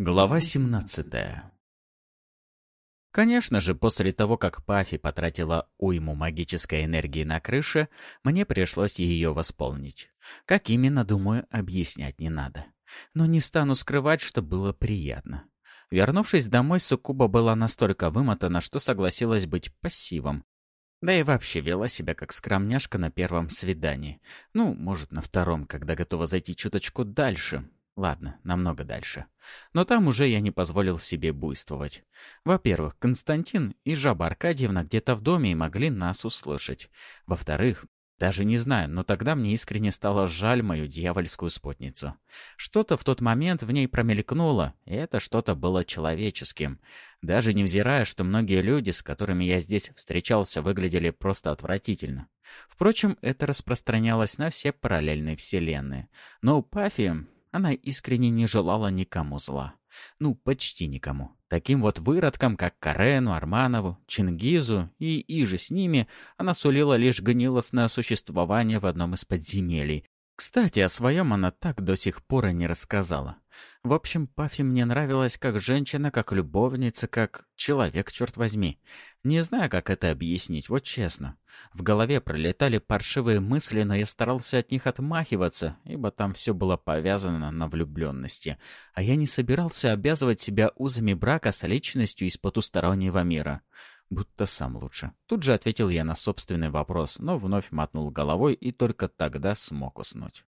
Глава 17 Конечно же, после того, как Пафи потратила уйму магической энергии на крыше, мне пришлось ее восполнить. Как именно, думаю, объяснять не надо. Но не стану скрывать, что было приятно. Вернувшись домой, Сукуба была настолько вымотана, что согласилась быть пассивом. Да и вообще вела себя как скромняшка на первом свидании. Ну, может, на втором, когда готова зайти чуточку дальше, Ладно, намного дальше. Но там уже я не позволил себе буйствовать. Во-первых, Константин и Жаба Аркадьевна где-то в доме и могли нас услышать. Во-вторых, даже не знаю, но тогда мне искренне стало жаль мою дьявольскую спутницу. Что-то в тот момент в ней промелькнуло, и это что-то было человеческим. Даже невзирая, что многие люди, с которыми я здесь встречался, выглядели просто отвратительно. Впрочем, это распространялось на все параллельные вселенные. Но у Пафи она искренне не желала никому зла. Ну, почти никому. Таким вот выродкам, как Карену, Арманову, Чингизу и иже с ними, она сулила лишь гнилостное существование в одном из подземелий, кстати, о своем она так до сих пор и не рассказала. В общем, Пафи мне нравилась как женщина, как любовница, как человек, черт возьми. Не знаю, как это объяснить, вот честно. В голове пролетали паршивые мысли, но я старался от них отмахиваться, ибо там все было повязано на влюбленности. А я не собирался обязывать себя узами брака с личностью из потустороннего мира будто сам лучше. Тут же ответил я на собственный вопрос, но вновь мотнул головой и только тогда смог уснуть.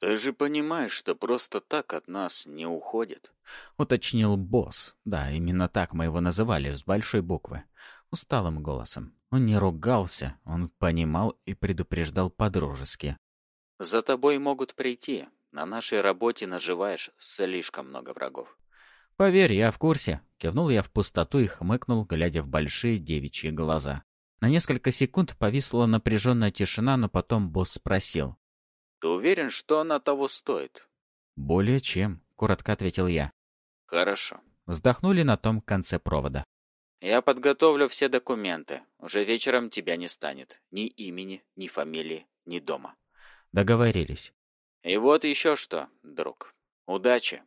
«Ты же понимаешь, что просто так от нас не уходит», — уточнил босс. Да, именно так мы его называли, с большой буквы. Усталым голосом. Он не ругался, он понимал и предупреждал по-дружески. «За тобой могут прийти. На нашей работе наживаешь слишком много врагов. «Поверь, я в курсе», — кивнул я в пустоту и хмыкнул, глядя в большие девичьи глаза. На несколько секунд повисла напряженная тишина, но потом босс спросил. «Ты уверен, что она того стоит?» «Более чем», — коротко ответил я. «Хорошо». Вздохнули на том конце провода. «Я подготовлю все документы. Уже вечером тебя не станет. Ни имени, ни фамилии, ни дома». Договорились. «И вот еще что, друг. Удачи!»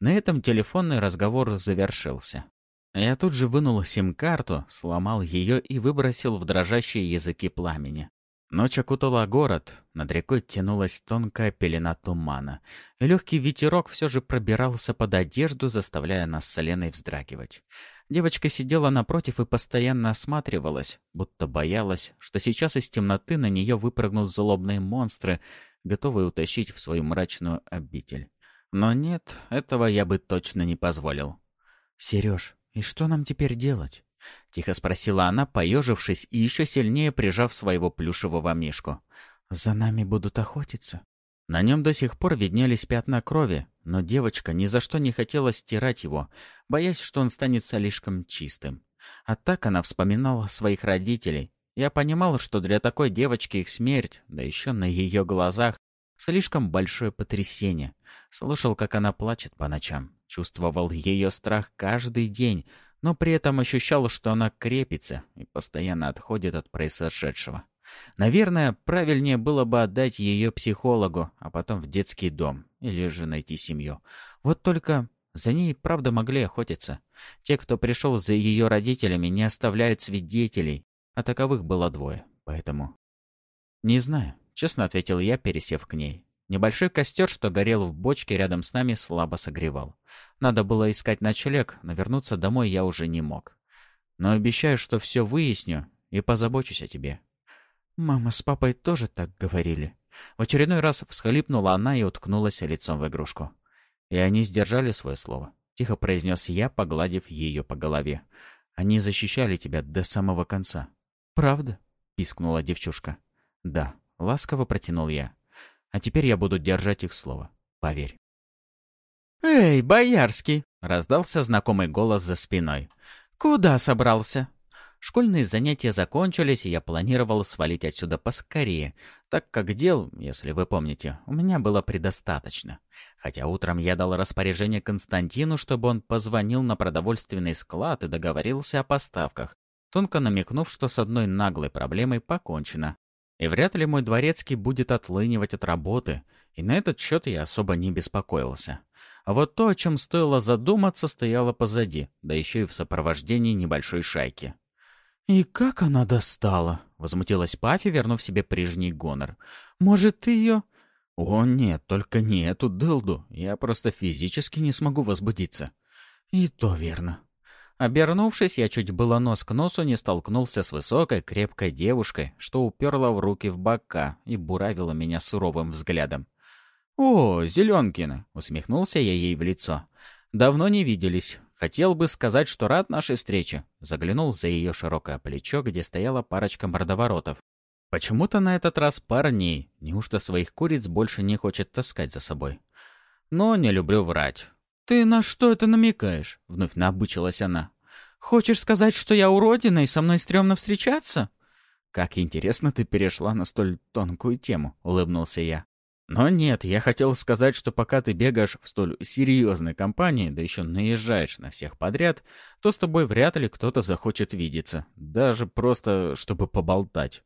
На этом телефонный разговор завершился. Я тут же вынул сим-карту, сломал ее и выбросил в дрожащие языки пламени. Ночь окутала город, над рекой тянулась тонкая пелена тумана, легкий ветерок все же пробирался под одежду, заставляя нас с Леной вздрагивать. Девочка сидела напротив и постоянно осматривалась, будто боялась, что сейчас из темноты на нее выпрыгнут злобные монстры, готовые утащить в свою мрачную обитель. Но нет, этого я бы точно не позволил. «Сереж, и что нам теперь делать?» — тихо спросила она, поежившись и еще сильнее прижав своего плюшевого мишку. «За нами будут охотиться?» На нем до сих пор виднелись пятна крови, но девочка ни за что не хотела стирать его, боясь, что он станет слишком чистым. А так она вспоминала своих родителей. Я понимала, что для такой девочки их смерть, да еще на ее глазах, Слишком большое потрясение. Слышал, как она плачет по ночам. Чувствовал ее страх каждый день, но при этом ощущал, что она крепится и постоянно отходит от произошедшего. Наверное, правильнее было бы отдать ее психологу, а потом в детский дом, или же найти семью. Вот только за ней, правда, могли охотиться. Те, кто пришел за ее родителями, не оставляют свидетелей, а таковых было двое, поэтому... Не знаю, Честно ответил я, пересев к ней. Небольшой костер, что горел в бочке рядом с нами, слабо согревал. Надо было искать ночлег, но вернуться домой я уже не мог. Но обещаю, что все выясню и позабочусь о тебе. Мама с папой тоже так говорили. В очередной раз всхлипнула она и уткнулась лицом в игрушку. И они сдержали свое слово. Тихо произнес я, погладив ее по голове. Они защищали тебя до самого конца. «Правда?» — пискнула девчушка. «Да», Ласково протянул я. А теперь я буду держать их слово. Поверь. «Эй, Боярский!» — раздался знакомый голос за спиной. «Куда собрался?» Школьные занятия закончились, и я планировал свалить отсюда поскорее, так как дел, если вы помните, у меня было предостаточно. Хотя утром я дал распоряжение Константину, чтобы он позвонил на продовольственный склад и договорился о поставках, тонко намекнув, что с одной наглой проблемой покончено. И вряд ли мой дворецкий будет отлынивать от работы, и на этот счет я особо не беспокоился. А вот то, о чем стоило задуматься, стояло позади, да еще и в сопровождении небольшой шайки. «И как она достала?» — возмутилась Пафи, вернув себе прежний гонор. «Может, ты ее...» «О, нет, только не эту дылду. Я просто физически не смогу возбудиться». «И то верно». Обернувшись, я чуть было нос к носу не столкнулся с высокой, крепкой девушкой, что уперла в руки в бока и буравила меня суровым взглядом. «О, Зеленкина!» — усмехнулся я ей в лицо. «Давно не виделись. Хотел бы сказать, что рад нашей встрече». Заглянул за ее широкое плечо, где стояла парочка мордоворотов. Почему-то на этот раз парней. Неужто своих куриц больше не хочет таскать за собой? Но не люблю врать. «Ты на что это намекаешь?» — вновь набычилась она. «Хочешь сказать, что я уродина и со мной стрёмно встречаться?» «Как интересно ты перешла на столь тонкую тему», — улыбнулся я. «Но нет, я хотел сказать, что пока ты бегаешь в столь серьезной компании, да еще наезжаешь на всех подряд, то с тобой вряд ли кто-то захочет видеться, даже просто чтобы поболтать».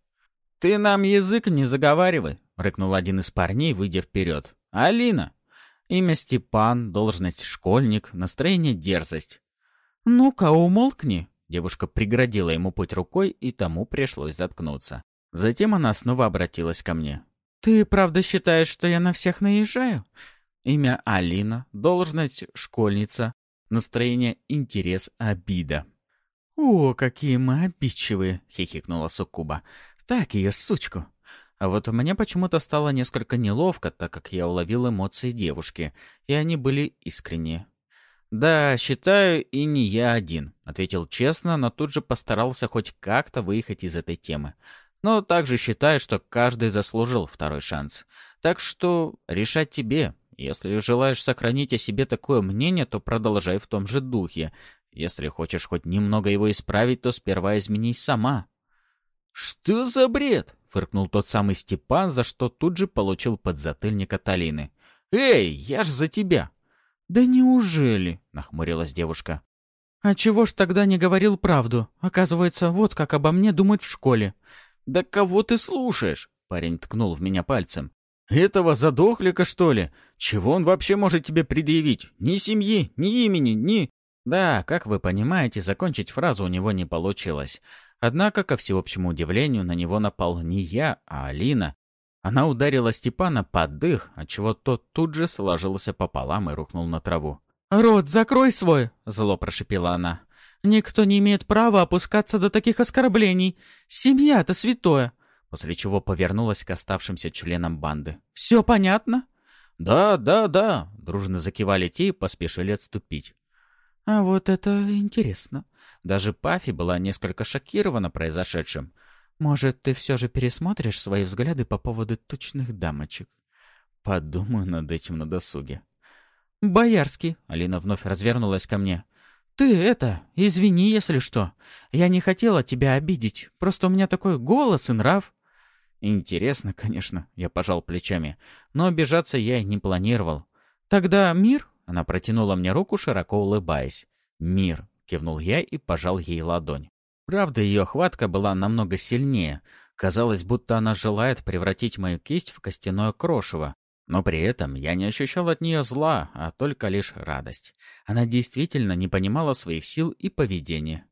«Ты нам язык не заговаривай», — рыкнул один из парней, выйдя вперед. «Алина, Имя Степан, должность школьник, настроение дерзость. «Ну-ка, умолкни!» Девушка преградила ему путь рукой, и тому пришлось заткнуться. Затем она снова обратилась ко мне. «Ты правда считаешь, что я на всех наезжаю?» Имя Алина, должность школьница, настроение интерес, обида. «О, какие мы обидчивые!» — хихикнула Суккуба. «Так ее, сучку!» А вот мне почему-то стало несколько неловко, так как я уловил эмоции девушки, и они были искренние. «Да, считаю, и не я один», — ответил честно, но тут же постарался хоть как-то выехать из этой темы. Но также считаю, что каждый заслужил второй шанс. Так что решать тебе. Если желаешь сохранить о себе такое мнение, то продолжай в том же духе. Если хочешь хоть немного его исправить, то сперва изменись сама. «Что за бред?» Фыркнул тот самый Степан, за что тут же получил подзатыльник от Алины. «Эй, я ж за тебя!» «Да неужели?» — нахмурилась девушка. «А чего ж тогда не говорил правду? Оказывается, вот как обо мне думают в школе». «Да кого ты слушаешь?» — парень ткнул в меня пальцем. «Этого задохлика, что ли? Чего он вообще может тебе предъявить? Ни семьи, ни имени, ни...» Да, как вы понимаете, закончить фразу у него не получилось. Однако, ко всеобщему удивлению, на него напал не я, а Алина. Она ударила Степана под дых, отчего тот тут же сложился пополам и рухнул на траву. «Рот, закрой свой!» — зло прошипела она. «Никто не имеет права опускаться до таких оскорблений. Семья-то святое!» После чего повернулась к оставшимся членам банды. «Все понятно?» «Да, да, да!» — дружно закивали те и поспешили отступить. «А вот это интересно!» Даже Пафи была несколько шокирована произошедшим. «Может, ты все же пересмотришь свои взгляды по поводу тучных дамочек?» «Подумаю над этим на досуге». «Боярский!» — Алина вновь развернулась ко мне. «Ты это, извини, если что. Я не хотела тебя обидеть. Просто у меня такой голос и нрав». «Интересно, конечно», — я пожал плечами. «Но обижаться я не планировал». «Тогда мир?» — она протянула мне руку, широко улыбаясь. «Мир», — кивнул я и пожал ей ладонь. Правда, ее хватка была намного сильнее. Казалось, будто она желает превратить мою кисть в костяное крошево. Но при этом я не ощущал от нее зла, а только лишь радость. Она действительно не понимала своих сил и поведения.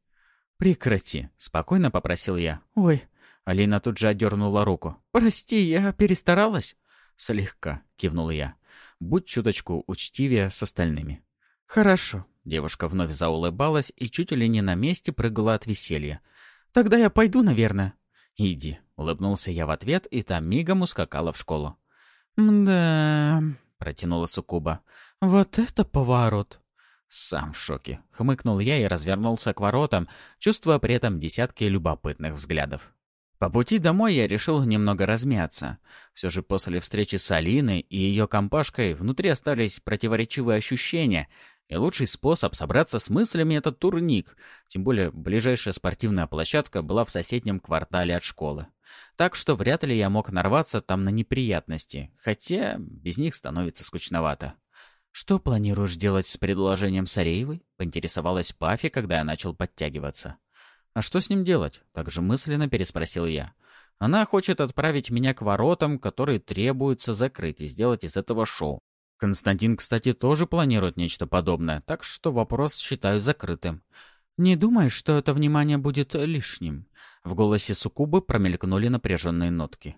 «Прекрати», — спокойно попросил я. «Ой». Алина тут же отдернула руку. «Прости, я перестаралась?» «Слегка», — кивнул я. «Будь чуточку учтивее с остальными». «Хорошо», Девушка вновь заулыбалась и чуть ли не на месте прыгала от веселья. «Тогда я пойду, наверное». «Иди», — улыбнулся я в ответ, и там мигом ускакала в школу. «Да...» — протянула Сукуба. «Вот это поворот!» Сам в шоке. Хмыкнул я и развернулся к воротам, чувствуя при этом десятки любопытных взглядов. По пути домой я решил немного размяться. Все же после встречи с Алиной и ее компашкой внутри остались противоречивые ощущения, и лучший способ собраться с мыслями — это турник. Тем более, ближайшая спортивная площадка была в соседнем квартале от школы. Так что вряд ли я мог нарваться там на неприятности. Хотя без них становится скучновато. «Что планируешь делать с предложением Сареевой?» — поинтересовалась Пафи, когда я начал подтягиваться. «А что с ним делать?» — также мысленно переспросил я. «Она хочет отправить меня к воротам, которые требуется закрыть, и сделать из этого шоу. Константин, кстати, тоже планирует нечто подобное, так что вопрос считаю закрытым. «Не думаешь, что это внимание будет лишним?» В голосе Сукубы промелькнули напряженные нотки.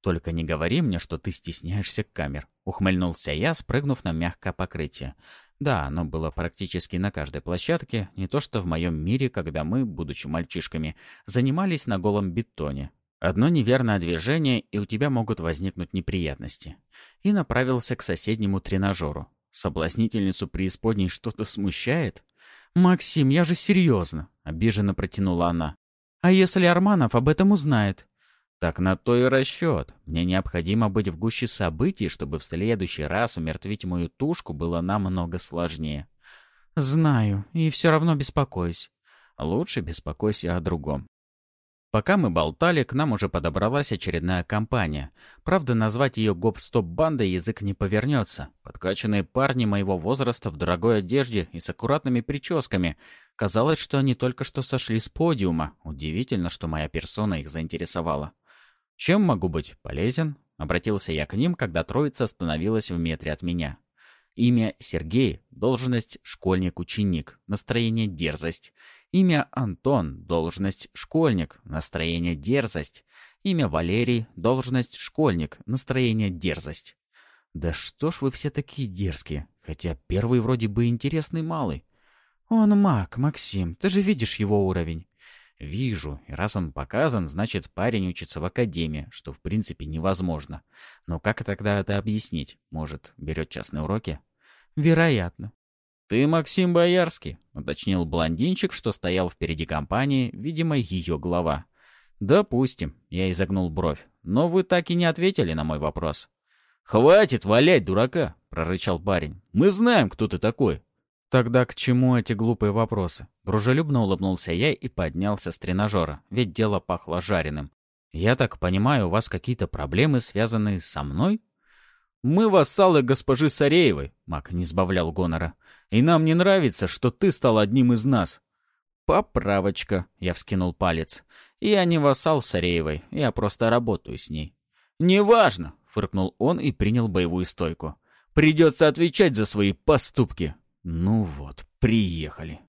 «Только не говори мне, что ты стесняешься камер», — ухмыльнулся я, спрыгнув на мягкое покрытие. Да, оно было практически на каждой площадке, не то что в моем мире, когда мы, будучи мальчишками, занимались на голом бетоне. Одно неверное движение, и у тебя могут возникнуть неприятности. И направился к соседнему тренажеру. Соблазнительницу преисподней что-то смущает? «Максим, я же серьезно!» — обиженно протянула она. «А если Арманов об этом узнает?» «Так на то и расчет. Мне необходимо быть в гуще событий, чтобы в следующий раз умертвить мою тушку было намного сложнее». «Знаю, и все равно беспокоюсь». «Лучше беспокойся о другом. Пока мы болтали, к нам уже подобралась очередная компания. Правда, назвать ее гоп-стоп-бандой язык не повернется. Подкачанные парни моего возраста в дорогой одежде и с аккуратными прическами. Казалось, что они только что сошли с подиума. Удивительно, что моя персона их заинтересовала. «Чем могу быть полезен?» — обратился я к ним, когда троица остановилась в метре от меня. Имя Сергей, должность школьник-ученик, настроение дерзость. Имя Антон, должность школьник, настроение дерзость. Имя Валерий, должность школьник, настроение дерзость. Да что ж вы все такие дерзкие, хотя первый вроде бы интересный малый. Он маг, Максим, ты же видишь его уровень. Вижу, и раз он показан, значит парень учится в академии, что в принципе невозможно. Но как тогда это объяснить? Может, берет частные уроки? Вероятно. «Ты Максим Боярский», — уточнил блондинчик, что стоял впереди компании, видимо, ее глава. «Допустим», — я изогнул бровь, — «но вы так и не ответили на мой вопрос». «Хватит валять дурака», — прорычал парень. «Мы знаем, кто ты такой». «Тогда к чему эти глупые вопросы?» Дружелюбно улыбнулся я и поднялся с тренажера, ведь дело пахло жареным. «Я так понимаю, у вас какие-то проблемы, связанные со мной?» «Мы вассалы госпожи Сареевой», — Мак не сбавлял гонора. И нам не нравится, что ты стал одним из нас». «Поправочка», — я вскинул палец. «Я не вассал Сареевой, я просто работаю с ней». «Неважно», — фыркнул он и принял боевую стойку. «Придется отвечать за свои поступки». «Ну вот, приехали».